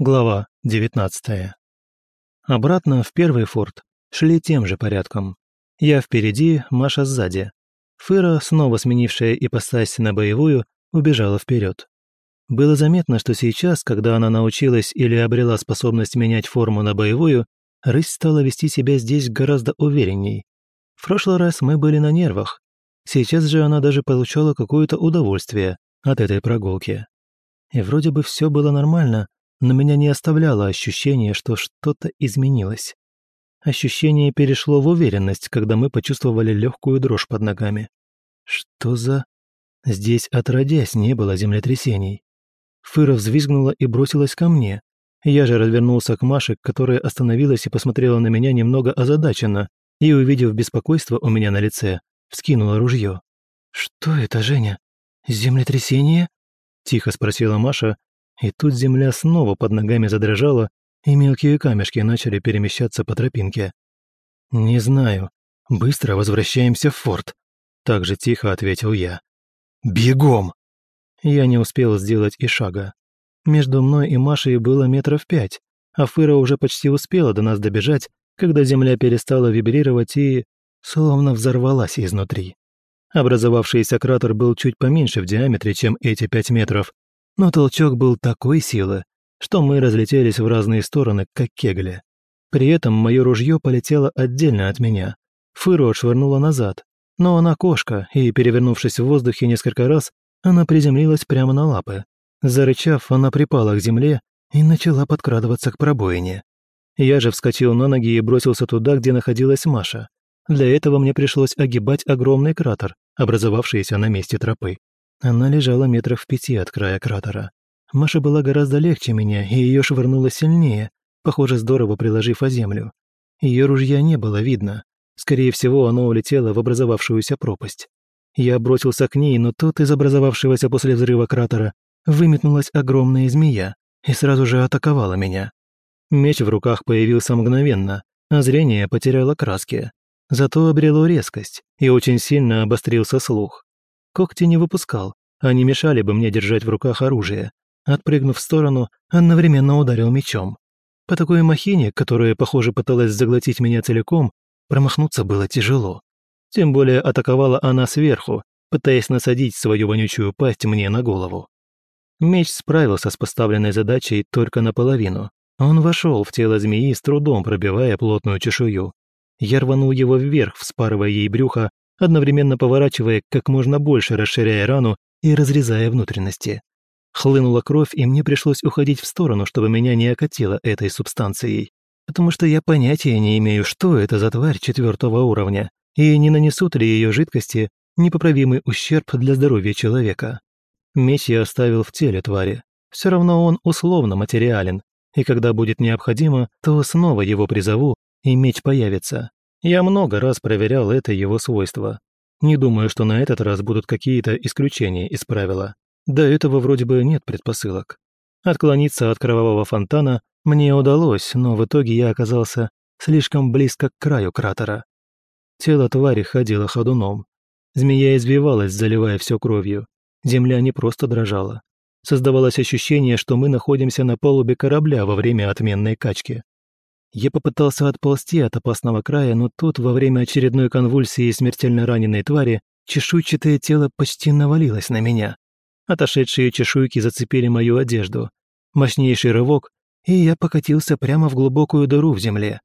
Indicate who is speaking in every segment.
Speaker 1: Глава 19. Обратно в первый форт шли тем же порядком. Я впереди, Маша сзади. Фыра, снова сменившая ипостась на боевую, убежала вперед. Было заметно, что сейчас, когда она научилась или обрела способность менять форму на боевую, рысь стала вести себя здесь гораздо уверенней. В прошлый раз мы были на нервах. Сейчас же она даже получала какое-то удовольствие от этой прогулки. И вроде бы все было нормально, но меня не оставляло ощущение, что что-то изменилось. Ощущение перешло в уверенность, когда мы почувствовали легкую дрожь под ногами. Что за... Здесь отродясь не было землетрясений. Фыра взвизгнула и бросилась ко мне. Я же развернулся к Маше, которая остановилась и посмотрела на меня немного озадаченно, и, увидев беспокойство у меня на лице, вскинула ружье. «Что это, Женя? Землетрясение?» – тихо спросила Маша, и тут земля снова под ногами задрожала, и мелкие камешки начали перемещаться по тропинке. «Не знаю. Быстро возвращаемся в форт», — так же тихо ответил я. «Бегом!» Я не успел сделать и шага. Между мной и Машей было метров пять, а Фыра уже почти успела до нас добежать, когда земля перестала вибрировать и... словно взорвалась изнутри. Образовавшийся кратер был чуть поменьше в диаметре, чем эти пять метров, но толчок был такой силы, что мы разлетелись в разные стороны, как кегли. При этом мое ружье полетело отдельно от меня. Фыру отшвырнула назад, но она кошка, и, перевернувшись в воздухе несколько раз, она приземлилась прямо на лапы. Зарычав, она припала к земле и начала подкрадываться к пробоине. Я же вскочил на ноги и бросился туда, где находилась Маша. Для этого мне пришлось огибать огромный кратер, образовавшийся на месте тропы. Она лежала метрах в пяти от края кратера. Маша была гораздо легче меня, и ее швырнуло сильнее, похоже, здорово приложив о землю. Ее ружья не было видно. Скорее всего, оно улетело в образовавшуюся пропасть. Я бросился к ней, но тут из образовавшегося после взрыва кратера выметнулась огромная змея и сразу же атаковала меня. Меч в руках появился мгновенно, а зрение потеряло краски. Зато обрело резкость и очень сильно обострился слух. Когти не выпускал, они мешали бы мне держать в руках оружие. Отпрыгнув в сторону, одновременно ударил мечом. По такой махине, которая, похоже, пыталась заглотить меня целиком, промахнуться было тяжело. Тем более атаковала она сверху, пытаясь насадить свою вонючую пасть мне на голову. Меч справился с поставленной задачей только наполовину. Он вошел в тело змеи, с трудом пробивая плотную чешую. Я рванул его вверх, вспарывая ей брюхо, одновременно поворачивая как можно больше, расширяя рану и разрезая внутренности. Хлынула кровь, и мне пришлось уходить в сторону, чтобы меня не окатило этой субстанцией. Потому что я понятия не имею, что это за тварь четвертого уровня, и не нанесут ли ее жидкости непоправимый ущерб для здоровья человека. Меч я оставил в теле твари. Все равно он условно материален, и когда будет необходимо, то снова его призову, и меч появится. Я много раз проверял это его свойство. Не думаю, что на этот раз будут какие-то исключения из правила. До этого вроде бы нет предпосылок. Отклониться от кровавого фонтана мне удалось, но в итоге я оказался слишком близко к краю кратера. Тело твари ходило ходуном. Змея извивалась, заливая все кровью. Земля не просто дрожала. Создавалось ощущение, что мы находимся на палубе корабля во время отменной качки. Я попытался отползти от опасного края, но тут, во время очередной конвульсии смертельно раненой твари, чешуйчатое тело почти навалилось на меня. Отошедшие чешуйки зацепили мою одежду. Мощнейший рывок, и я покатился прямо в глубокую дыру в земле.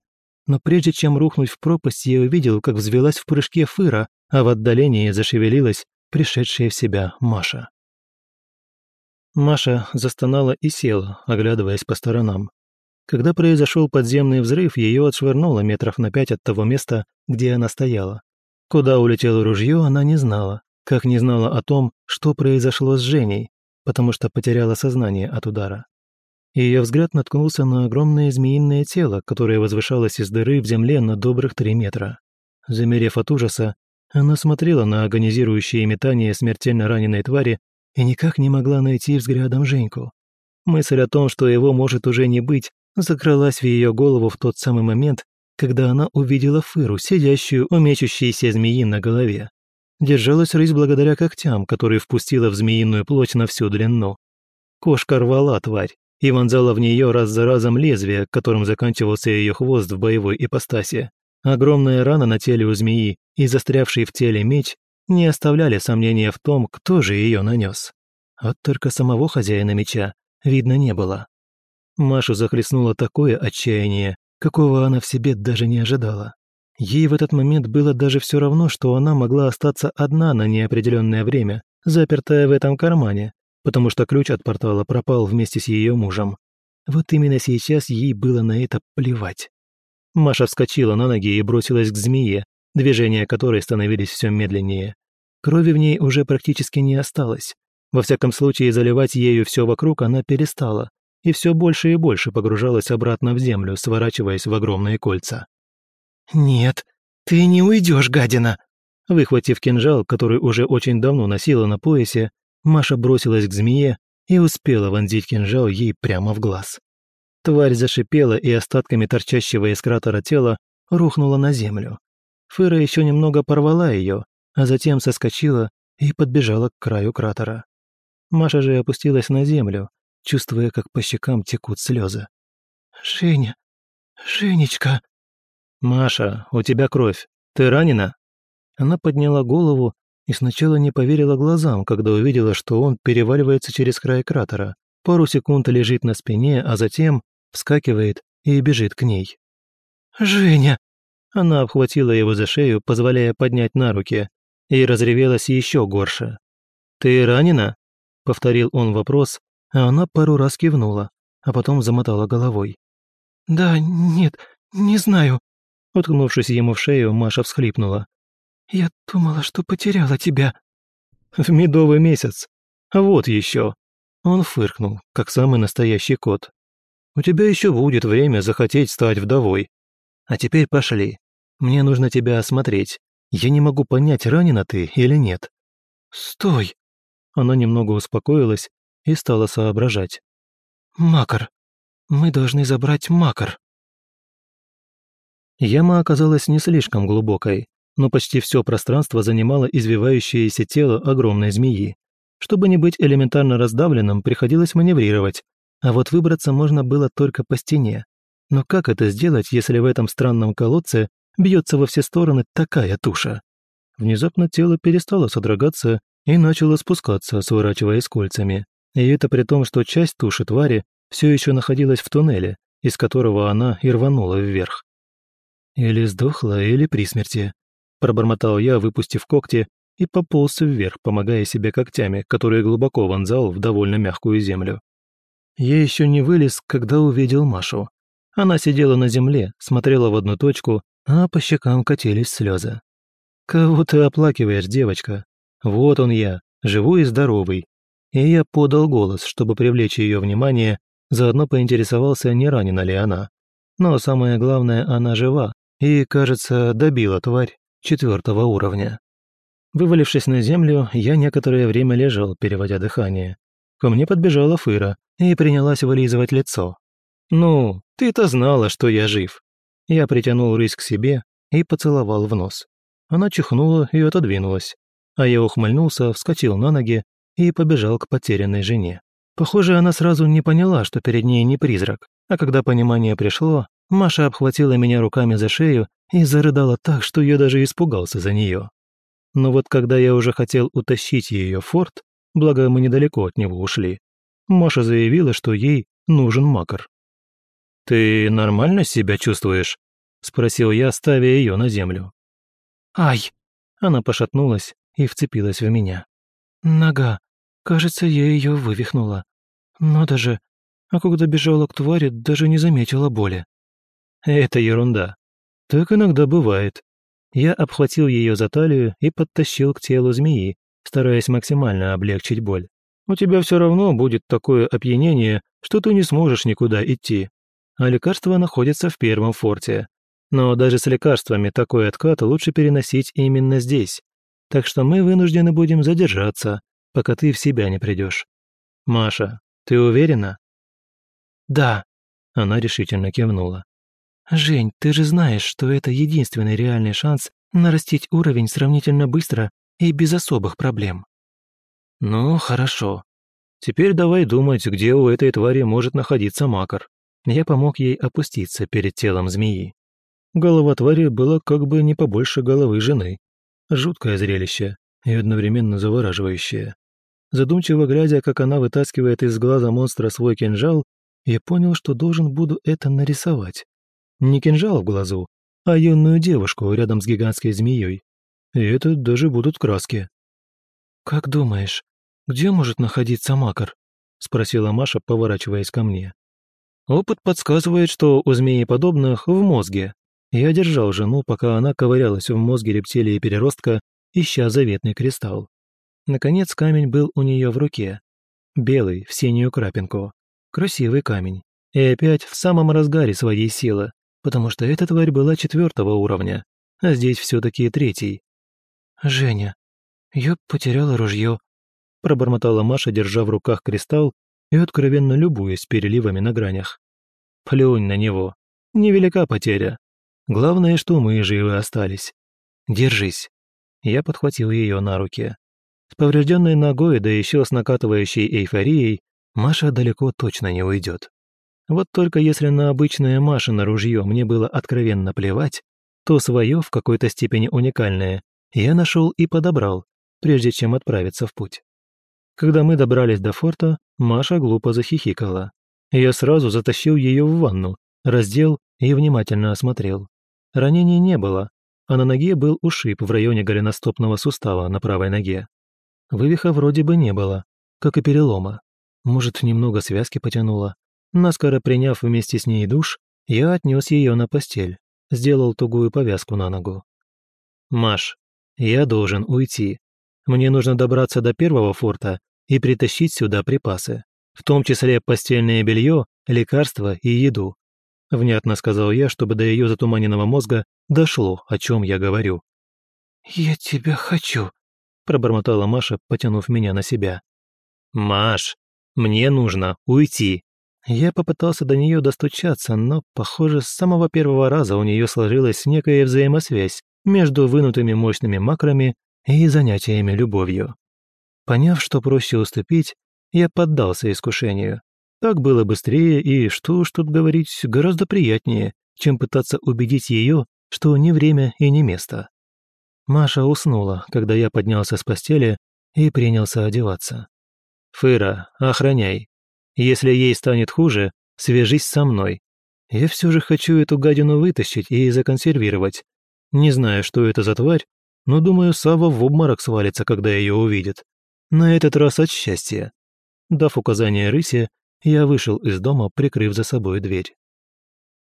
Speaker 1: Но прежде чем рухнуть в пропасть, я увидел, как взвелась в прыжке фыра, а в отдалении зашевелилась пришедшая в себя Маша. Маша застонала и села, оглядываясь по сторонам. Когда произошел подземный взрыв, ее отшвырнуло метров на пять от того места, где она стояла. Куда улетело ружье, она не знала, как не знала о том, что произошло с Женей, потому что потеряла сознание от удара. Ее взгляд наткнулся на огромное змеиное тело, которое возвышалось из дыры в земле на добрых три метра. Замерев от ужаса, она смотрела на агонизирующее метание смертельно раненой твари и никак не могла найти взглядом Женьку. Мысль о том, что его может уже не быть, закралась в ее голову в тот самый момент, когда она увидела Фыру, сидящую у мечущейся змеи на голове. Держалась рысь благодаря когтям, которые впустила в змеиную плоть на всю длину. Кошка рвала тварь, и вонзала в нее раз за разом лезвие, которым заканчивался ее хвост в боевой ипостаси. Огромная рана на теле у змеи и застрявший в теле меч не оставляли сомнения в том, кто же ее нанес. Вот только самого хозяина меча видно не было. Машу захлестнуло такое отчаяние, какого она в себе даже не ожидала. Ей в этот момент было даже все равно, что она могла остаться одна на неопределенное время, запертая в этом кармане, потому что ключ от портала пропал вместе с ее мужем. Вот именно сейчас ей было на это плевать. Маша вскочила на ноги и бросилась к змее, движения которой становились все медленнее. Крови в ней уже практически не осталось. Во всяком случае, заливать ею все вокруг она перестала, и все больше и больше погружалась обратно в землю, сворачиваясь в огромные кольца.
Speaker 2: «Нет, ты не уйдешь, гадина!»
Speaker 1: Выхватив кинжал, который уже очень давно носила на поясе, Маша бросилась к змее и успела вонзить кинжал ей прямо в глаз. Тварь зашипела и остатками торчащего из кратера тела рухнула на землю. Фыра еще немного порвала ее, а затем соскочила и подбежала к краю кратера. Маша же опустилась на землю, чувствуя, как по щекам текут слезы.
Speaker 2: «Женя, Женечка!»
Speaker 1: «Маша, у тебя кровь. Ты ранена?» Она подняла голову и сначала не поверила глазам, когда увидела, что он переваливается через край кратера. Пару секунд лежит на спине, а затем вскакивает и бежит к ней.
Speaker 2: «Женя!»
Speaker 1: Она обхватила его за шею, позволяя поднять на руки, и разревелась еще горше. «Ты ранена?» — повторил он вопрос, а она пару раз кивнула, а потом замотала головой.
Speaker 2: «Да, нет, не знаю».
Speaker 1: Уткнувшись ему в шею, Маша всхлипнула.
Speaker 2: «Я думала, что потеряла тебя».
Speaker 1: «В медовый месяц. Вот еще». Он фыркнул, как самый настоящий кот. «У тебя еще будет время захотеть стать вдовой. А теперь пошли. Мне нужно тебя осмотреть. Я не могу понять, ранена ты или нет».
Speaker 2: «Стой!»
Speaker 1: Она немного успокоилась и стала соображать.
Speaker 2: «Макар. Мы должны забрать Макар».
Speaker 1: Яма оказалась не слишком глубокой, но почти все пространство занимало извивающееся тело огромной змеи. Чтобы не быть элементарно раздавленным, приходилось маневрировать, а вот выбраться можно было только по стене. Но как это сделать, если в этом странном колодце бьется во все стороны такая туша? Внезапно тело перестало содрогаться и начало спускаться, сворачиваясь кольцами. И это при том, что часть туши твари все еще находилась в туннеле, из которого она и рванула вверх. Или сдохла, или при смерти. Пробормотал я, выпустив когти, и пополз вверх, помогая себе когтями, которые глубоко вонзал в довольно мягкую землю. Я еще не вылез, когда увидел Машу. Она сидела на земле, смотрела в одну точку, а по щекам катились слезы. «Кого ты оплакиваешь, девочка? Вот он я, живой и здоровый». И я подал голос, чтобы привлечь ее внимание, заодно поинтересовался, не ранена ли она. Но самое главное, она жива и, кажется, добила тварь четвертого уровня. Вывалившись на землю, я некоторое время лежал, переводя дыхание. Ко мне подбежала Фыра и принялась вылизывать лицо. «Ну, ты-то знала, что я жив». Я притянул рысь к себе и поцеловал в нос. Она чихнула и отодвинулась. А я ухмыльнулся, вскочил на ноги и побежал к потерянной жене. Похоже, она сразу не поняла, что перед ней не призрак, а когда понимание пришло, Маша обхватила меня руками за шею и зарыдала так, что я даже испугался за нее. Но вот когда я уже хотел утащить ее в форт, благо мы недалеко от него ушли, Маша заявила, что ей нужен макар. «Ты нормально себя чувствуешь?» – спросил я, ставя ее на землю.
Speaker 2: «Ай!»
Speaker 1: – она пошатнулась и вцепилась в меня.
Speaker 2: «Нога. Кажется, я ее вывихнула. Надо же, а когда бежала к твари, даже не заметила боли».
Speaker 1: «Это ерунда. Так иногда бывает. Я обхватил ее за талию и подтащил к телу змеи, стараясь максимально облегчить боль. У тебя все равно будет такое опьянение, что ты не сможешь никуда идти. А лекарства находятся в первом форте. Но даже с лекарствами такой откат лучше переносить именно здесь. Так что мы вынуждены будем задержаться, пока ты в себя не придешь. Маша, ты уверена?
Speaker 2: Да.
Speaker 1: Она решительно кивнула.
Speaker 2: «Жень, ты же знаешь, что это единственный реальный шанс нарастить уровень сравнительно быстро и без особых проблем».
Speaker 1: «Ну, хорошо. Теперь давай думать, где у этой твари может находиться макар. Я помог ей опуститься перед телом змеи. Голова твари была как бы не побольше головы жены. Жуткое зрелище и одновременно завораживающее. Задумчиво глядя, как она вытаскивает из глаза монстра свой кинжал, я понял, что должен буду это нарисовать. Не кинжал в глазу, а юную девушку рядом с гигантской змеей. И это даже будут краски.
Speaker 2: «Как думаешь, где может находиться макар?» — спросила Маша, поворачиваясь ко мне.
Speaker 1: Опыт подсказывает, что у змеи подобных в мозге, я держал жену, пока она ковырялась в мозге рептилии переростка, ища заветный кристалл. Наконец камень был у нее в руке. Белый, в синюю крапинку. Красивый камень. И опять в самом разгаре своей силы, потому что эта тварь была четвертого уровня, а здесь все-таки третий.
Speaker 2: «Женя, я потеряла ружье», —
Speaker 1: пробормотала Маша, держа в руках кристалл и откровенно любуясь переливами на гранях. «Плюнь на него. Невелика потеря. Главное, что мы живы остались. Держись. Я подхватил ее на руки. С поврежденной ногой, да еще с накатывающей эйфорией, Маша далеко точно не уйдет. Вот только если на обычное Машино ружье мне было откровенно плевать, то свое, в какой-то степени уникальное, я нашел и подобрал, прежде чем отправиться в путь. Когда мы добрались до форта, Маша глупо захихикала. Я сразу затащил ее в ванну, раздел и внимательно осмотрел. Ранений не было, а на ноге был ушиб в районе голеностопного сустава на правой ноге. Вывиха вроде бы не было, как и перелома. Может, немного связки потянуло. Наскоро приняв вместе с ней душ, я отнес ее на постель, сделал тугую повязку на ногу. «Маш, я должен уйти. Мне нужно добраться до первого форта и притащить сюда припасы, в том числе постельное белье, лекарства и еду. Внятно сказал я, чтобы до ее затуманенного мозга дошло, о чем я говорю.
Speaker 2: «Я тебя хочу», – пробормотала Маша, потянув меня на себя.
Speaker 1: «Маш, мне нужно уйти». Я попытался до нее достучаться, но, похоже, с самого первого раза у нее сложилась некая взаимосвязь между вынутыми мощными макрами и занятиями любовью. Поняв, что проще уступить, я поддался искушению. Так было быстрее и, что уж тут говорить, гораздо приятнее, чем пытаться убедить ее, что не время и не место. Маша уснула, когда я поднялся с постели и принялся одеваться. «Фыра, охраняй. Если ей станет хуже, свяжись со мной. Я все же хочу эту гадину вытащить и законсервировать. Не знаю, что это за тварь, но думаю, Сава в обморок свалится, когда ее увидит. На этот раз от счастья». Дав указание рысе, я вышел из дома, прикрыв за собой дверь.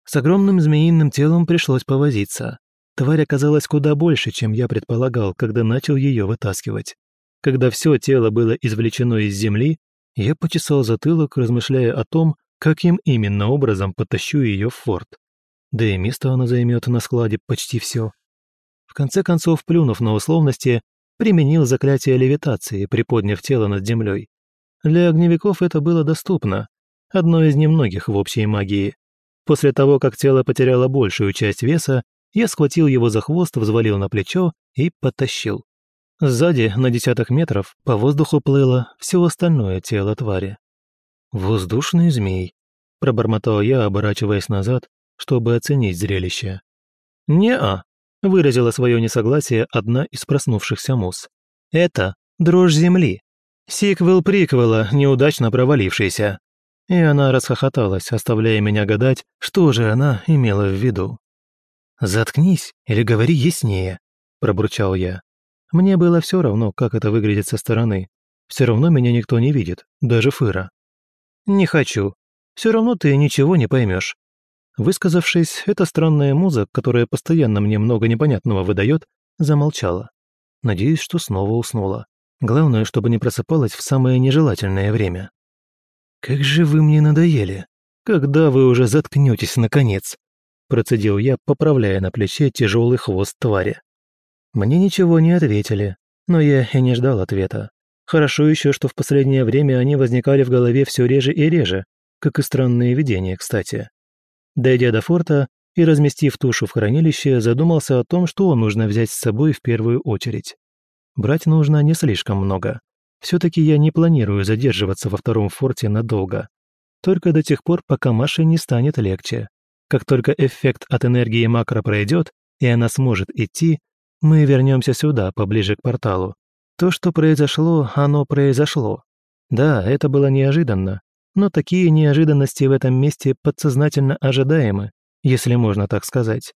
Speaker 1: С огромным змеиным телом пришлось повозиться. Тварь оказалась куда больше, чем я предполагал, когда начал ее вытаскивать. Когда все тело было извлечено из земли, я почесал затылок, размышляя о том, каким именно образом потащу ее в форт. Да и место она займет на складе почти все. В конце концов, плюнув на условности, применил заклятие левитации, приподняв тело над землей. Для огневиков это было доступно, одно из немногих в общей магии. После того, как тело потеряло большую часть веса, я схватил его за хвост, взвалил на плечо и потащил. Сзади, на десяток метров, по воздуху плыло все остальное тело твари. «Воздушный змей», — пробормотал я, оборачиваясь назад, чтобы оценить зрелище. «Не-а», — выразила свое несогласие одна из проснувшихся мус. «Это дрожь земли. Сиквел приквела, неудачно провалившийся. И она расхохоталась, оставляя меня гадать, что же она имела в виду. «Заткнись или говори яснее», – пробурчал я. Мне было все равно, как это выглядит со стороны. Все равно меня никто не видит, даже Фыра. «Не хочу. Все равно ты ничего не поймешь. Высказавшись, эта странная муза, которая постоянно мне много непонятного выдает, замолчала. Надеюсь, что снова уснула. Главное, чтобы не просыпалась в самое нежелательное время. «Как же вы мне надоели! Когда вы уже заткнетесь наконец?» Процедил я, поправляя на плече тяжелый хвост твари. Мне ничего не ответили, но я и не ждал ответа. Хорошо еще, что в последнее время они возникали в голове все реже и реже, как и странные видения, кстати. Дойдя до форта и разместив тушу в хранилище, задумался о том, что нужно взять с собой в первую очередь. Брать нужно не слишком много. Все-таки я не планирую задерживаться во втором форте надолго. Только до тех пор, пока Маше не станет легче. Как только эффект от энергии макро пройдет, и она сможет идти, мы вернемся сюда, поближе к порталу. То, что произошло, оно произошло. Да, это было неожиданно, но такие неожиданности в этом месте подсознательно ожидаемы, если можно так сказать.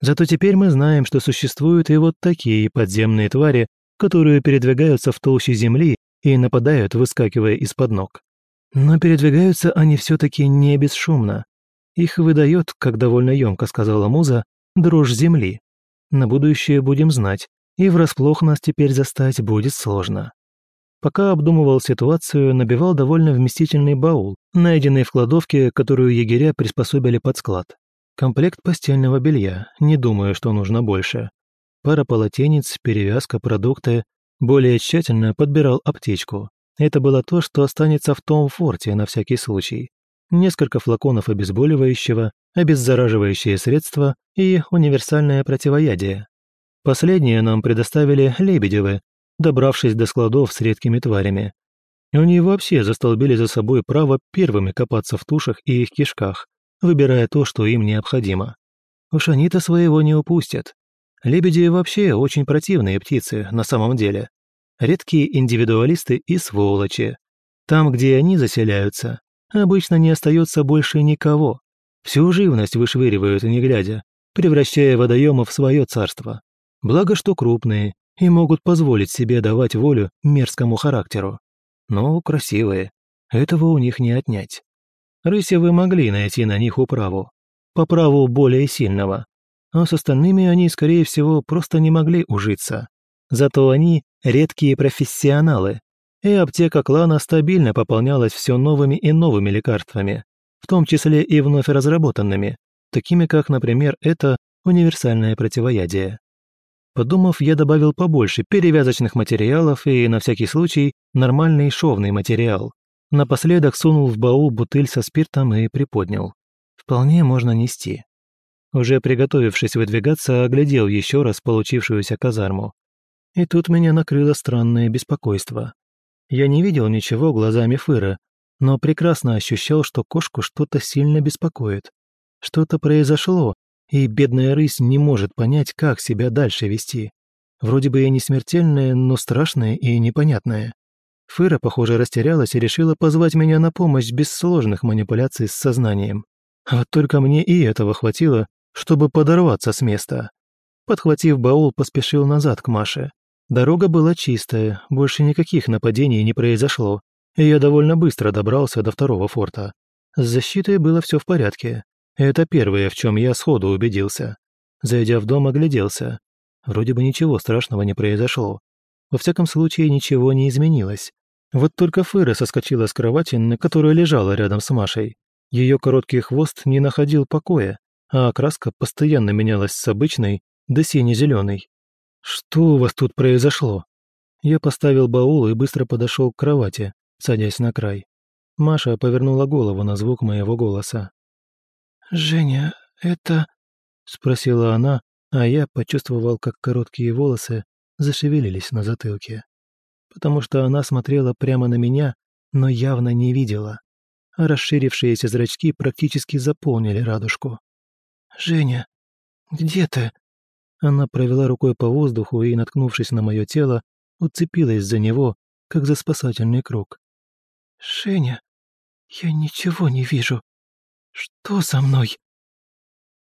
Speaker 1: Зато теперь мы знаем, что существуют и вот такие подземные твари, которые передвигаются в толще земли и нападают, выскакивая из-под ног. Но передвигаются они все-таки не бесшумно. Их выдает, как довольно емко сказала Муза, дрожь земли. На будущее будем знать, и врасплох нас теперь застать будет сложно. Пока обдумывал ситуацию, набивал довольно вместительный баул, найденный в кладовке, которую егеря приспособили под склад. Комплект постельного белья, не думаю, что нужно больше. Пара полотенец, перевязка, продукты. Более тщательно подбирал аптечку. Это было то, что останется в том форте на всякий случай. Несколько флаконов обезболивающего, обеззараживающие средства и универсальное противоядие. Последнее нам предоставили Лебедевы, добравшись до складов с редкими тварями. Они вообще застолбили за собой право первыми копаться в тушах и их кишках, выбирая то, что им необходимо. Уж они-то своего не упустят. Лебеди вообще очень противные птицы на самом деле. Редкие индивидуалисты и сволочи. Там, где они заселяются, обычно не остается больше никого. Всю живность вышвыривают, не глядя, превращая водоемы в свое царство. Благо, что крупные и могут позволить себе давать волю мерзкому характеру. Но красивые. Этого у них не отнять. Рысевы могли найти на них управу. По праву более сильного. А с остальными они, скорее всего, просто не могли ужиться. Зато они редкие профессионалы. И аптека клана стабильно пополнялась все новыми и новыми лекарствами, в том числе и вновь разработанными, такими как, например, это универсальное противоядие. Подумав, я добавил побольше перевязочных материалов и, на всякий случай, нормальный шовный материал. Напоследок сунул в баул бутыль со спиртом и приподнял. Вполне можно нести. Уже приготовившись выдвигаться, оглядел еще раз получившуюся казарму. И тут меня накрыло странное беспокойство. Я не видел ничего глазами Фыра, но прекрасно ощущал, что кошку что-то сильно беспокоит. Что-то произошло, и бедная рысь не может понять, как себя дальше вести. Вроде бы и не смертельное, но страшное и непонятное. Фыра, похоже, растерялась и решила позвать меня на помощь без сложных манипуляций с сознанием. А вот только мне и этого хватило, чтобы подорваться с места. Подхватив баул, поспешил назад к Маше. Дорога была чистая, больше никаких нападений не произошло, и я довольно быстро добрался до второго форта. С защитой было все в порядке. Это первое, в чем я сходу убедился. Зайдя в дом, огляделся. Вроде бы ничего страшного не произошло. Во всяком случае, ничего не изменилось. Вот только Фыра соскочила с кровати, на которой лежала рядом с Машей. Ее короткий хвост не находил покоя, а окраска постоянно менялась с обычной до сине-зеленой. «Что у вас тут произошло?» Я поставил баул и быстро подошел к кровати, садясь на край. Маша повернула голову на звук моего голоса.
Speaker 2: «Женя, это...» — спросила она, а я почувствовал, как короткие волосы зашевелились на затылке. Потому что она смотрела прямо на меня, но явно не видела. Расширившиеся зрачки практически заполнили радужку. «Женя, где ты?» Она провела рукой по воздуху и, наткнувшись на мое тело, уцепилась за него, как за спасательный круг. «Женя, я ничего не вижу. Что со мной?»